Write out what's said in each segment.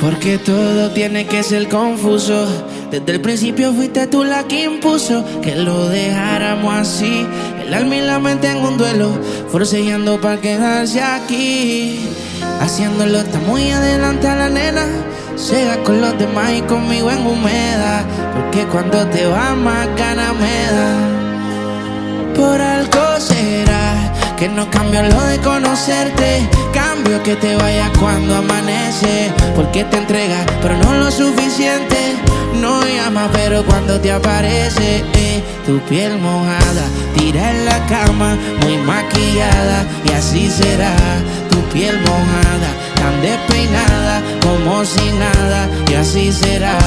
Porque todo tiene que ser confuso. Desde el principio fuiste tú la que impuso que lo dejáramos así. El alma y la mente en un duelo, forcejeando para quedarse aquí. Haciéndolo está muy adelante a la nena. Llega con los demás y conmigo en humedad. Porque cuando te va más ganas me da. Por algo que no cambio lo de conocerte. Cambio que te vayas cuando amanece. Porque te entregas, pero no lo suficiente. No llama, pero cuando te aparece, eh, tu piel mojada, tira en la cama, muy maquillada, y así será. Tu piel mojada, tan despeinada, como si nada, y así será.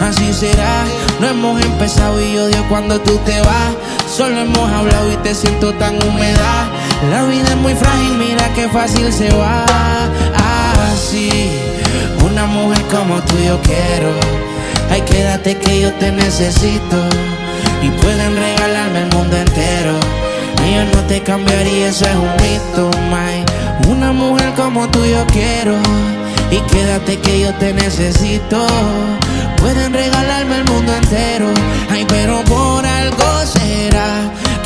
Así será, no hemos empezado y odio cuando tú te vas. Solo hemos hablado y te siento tan húmeda. La vida es muy frágil, mira qué fácil se va. Así, una mujer como tú yo quiero. Ay, quédate que yo te necesito. Y pueden regalarme el mundo entero. Y no te cambiaría, eso es un mito, my. Una mujer como tú yo quiero. Y quédate que yo te necesito. Pueden regalarme el mundo entero. Ay,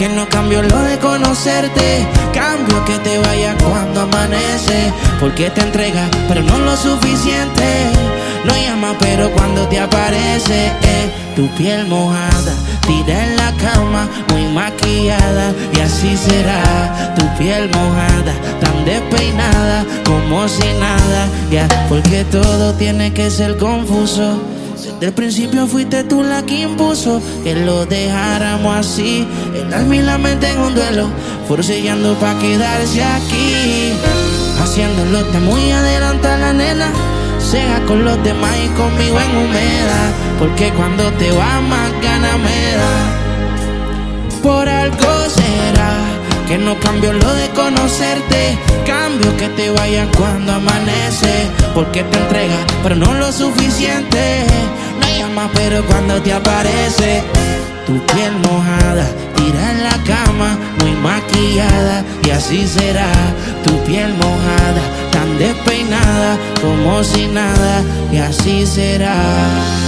que no cambio lo de conocerte. Cambio que te vayas cuando amanece. Porque te entregas, pero no lo suficiente. No llama, pero cuando te aparece, eh, tu piel mojada, tira en la cama, muy maquillada, y así será. Tu piel mojada, tan despeinada, como si nada, ya, porque todo tiene que ser confuso. Desde el principio fuiste tú la que impuso que lo dejáramos así. El alma y la en un duelo, forcejeando pa' quedarse aquí. Haciéndolo está muy adelante a la nena. Sea con los demás y conmigo en humedad. Porque cuando te va más gana me da. Por algo será que no cambio lo de conocerte. Cambio que te vayas cuando amanece. Porque te entregas, pero no lo suficiente. Pero cuando te aparece. Tu piel mojada, tira en la cama, muy maquillada, y así será. Tu piel mojada, tan despeinada, como si nada, y así será.